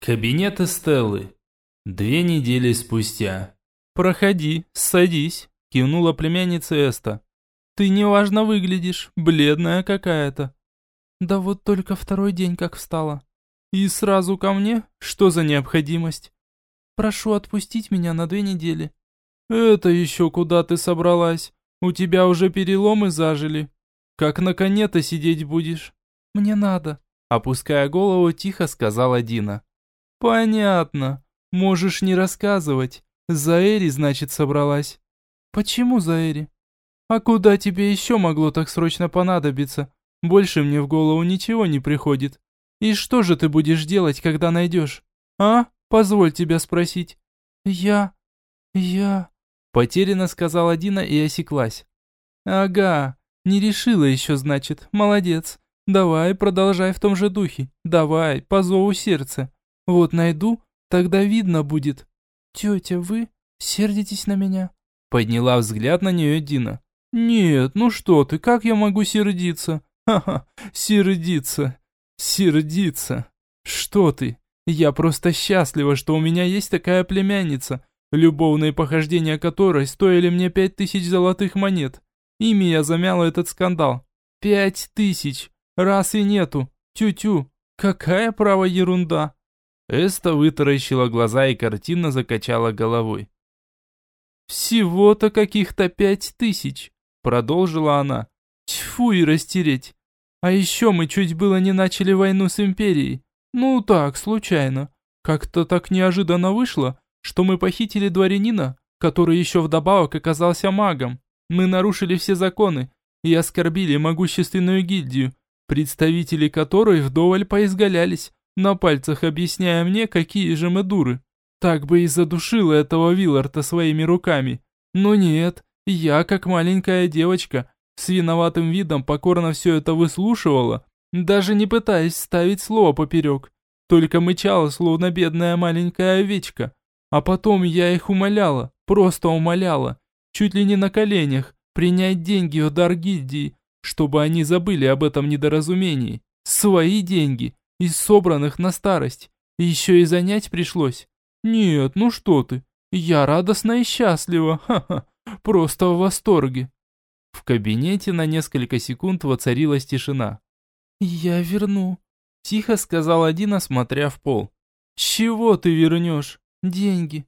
Кабинет Эстеллы. Две недели спустя. «Проходи, садись», – кивнула племянница Эста. «Ты неважно выглядишь, бледная какая-то». «Да вот только второй день как встала». «И сразу ко мне? Что за необходимость?» «Прошу отпустить меня на две недели». «Это еще куда ты собралась? У тебя уже переломы зажили. Как на коне-то сидеть будешь?» «Мне надо», – опуская голову, тихо сказала Дина. «Понятно. Можешь не рассказывать. Заэри, значит, собралась». «Почему Заэри?» «А куда тебе еще могло так срочно понадобиться? Больше мне в голову ничего не приходит. И что же ты будешь делать, когда найдешь? А? Позволь тебя спросить». «Я... я...» Потерянно сказала Дина и осеклась. «Ага, не решила еще, значит. Молодец. Давай, продолжай в том же духе. Давай, по зову сердца. Вот найду, тогда видно будет. Тетя, вы сердитесь на меня? Подняла взгляд на нее Дина. Нет, ну что ты, как я могу сердиться? Ха-ха, сердиться, сердиться. Что ты? Я просто счастлива, что у меня есть такая племянница, любовные похождения которой стоили мне пять тысяч золотых монет. Ими я замяла этот скандал. Пять тысяч. Раз и нету. Тю-тю. Какая право ерунда. Эста вытаращила глаза и картинно закачала головой. «Всего-то каких-то пять тысяч», — продолжила она. «Тьфу и растереть. А еще мы чуть было не начали войну с Империей. Ну так, случайно. Как-то так неожиданно вышло, что мы похитили дворянина, который еще вдобавок оказался магом. Мы нарушили все законы и оскорбили могущественную гильдию, представители которой вдоволь поизгалялись, на пальцах объясняя мне, какие же мы дуры. Так бы и задушила этого Вилларта своими руками. Но нет, я, как маленькая девочка, с виноватым видом покорно все это выслушивала, даже не пытаясь ставить слово поперек. Только мычала, словно бедная маленькая овечка. А потом я их умоляла, просто умоляла, чуть ли не на коленях, принять деньги в дар гильдии, чтобы они забыли об этом недоразумении. Свои деньги, из собранных на старость. Еще и занять пришлось. Нет, ну что ты. Я радостна и счастлива. Ха-ха. Просто в восторге. В кабинете на несколько секунд воцарилась тишина. «Я верну», – тихо сказал один, осмотря в пол. «Чего ты вернешь? Деньги.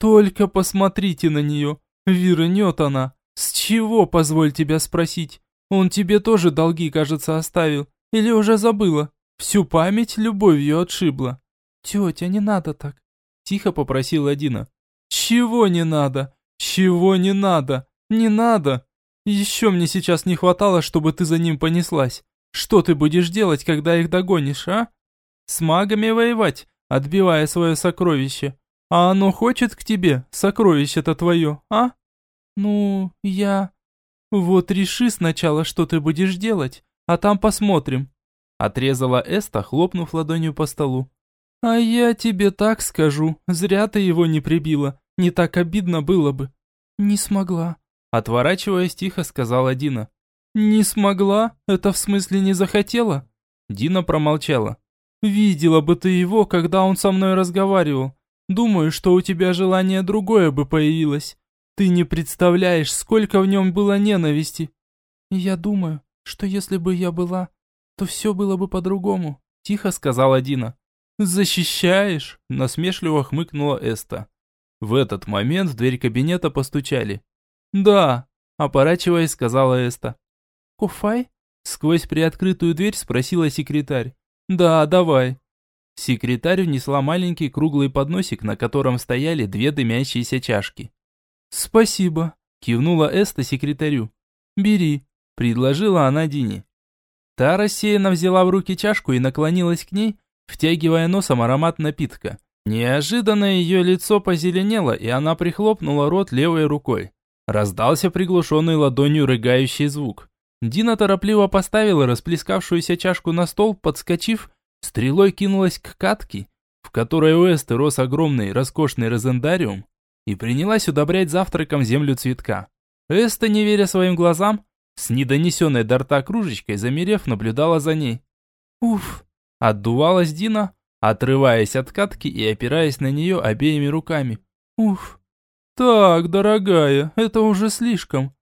Только посмотрите на нее. Вернет она. С чего, позволь тебя спросить? Он тебе тоже долги, кажется, оставил. Или уже забыла? Всю память любовью отшибла. Тетя, не надо так. Тихо попросила Дина. Чего не надо? Чего не надо? Не надо. Еще мне сейчас не хватало, чтобы ты за ним понеслась. Что ты будешь делать, когда их догонишь, а? С магами воевать, отбивая свое сокровище. А оно хочет к тебе, сокровище-то твое, а? Ну, я... Вот реши сначала, что ты будешь делать, а там посмотрим. Отрезала Эста, хлопнув ладонью по столу. «А я тебе так скажу, зря ты его не прибила, не так обидно было бы». «Не смогла», — отворачиваясь тихо, сказала Дина. «Не смогла? Это в смысле не захотела?» Дина промолчала. «Видела бы ты его, когда он со мной разговаривал. Думаю, что у тебя желание другое бы появилось. Ты не представляешь, сколько в нем было ненависти». «Я думаю, что если бы я была то все было бы по-другому», – тихо сказала Дина. «Защищаешь?» – насмешливо хмыкнула Эста. В этот момент в дверь кабинета постучали. «Да», – опорачиваясь, сказала Эста. «Куфай?» – сквозь приоткрытую дверь спросила секретарь. «Да, давай». Секретарь внесла маленький круглый подносик, на котором стояли две дымящиеся чашки. «Спасибо», – кивнула Эста секретарю. «Бери», – предложила она Дине. Та рассеянно взяла в руки чашку и наклонилась к ней, втягивая носом аромат напитка. Неожиданно ее лицо позеленело, и она прихлопнула рот левой рукой. Раздался приглушенный ладонью рыгающий звук. Дина торопливо поставила расплескавшуюся чашку на стол, подскочив, стрелой кинулась к катке, в которой у Эсты рос огромный роскошный розендариум, и принялась удобрять завтраком землю цветка. Эста, не веря своим глазам, с недонесенной до рта кружечкой, замерев, наблюдала за ней. «Уф!» – отдувалась Дина, отрываясь от катки и опираясь на нее обеими руками. «Уф, так, дорогая, это уже слишком»,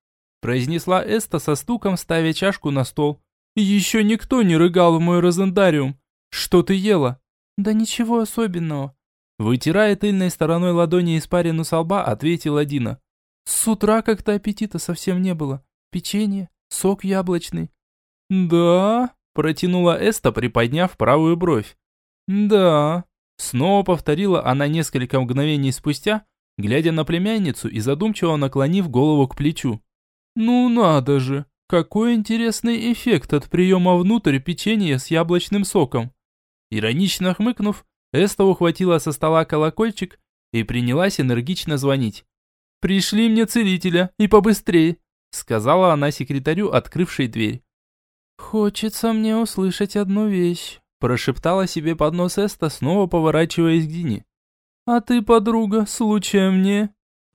произнесла Эста со стуком, ставя чашку на стол. «Еще никто не рыгал в мой розендариум. Что ты ела?» «Да ничего особенного». Вытирая тыльной стороной ладони испарину со лба, ответила Дина. «С утра как-то аппетита совсем не было. Печенье, сок яблочный». «Да?» – протянула Эста, приподняв правую бровь. «Да», – снова повторила она несколько мгновений спустя, глядя на племянницу и задумчиво наклонив голову к плечу. «Ну надо же, какой интересный эффект от приема внутрь печенья с яблочным соком!» Иронично хмыкнув, Эста ухватила со стола колокольчик и принялась энергично звонить. «Пришли мне целителя, и побыстрее!» Сказала она секретарю, открывшей дверь. «Хочется мне услышать одну вещь», прошептала себе под нос Эста, снова поворачиваясь к Дине. «А ты, подруга, случаем мне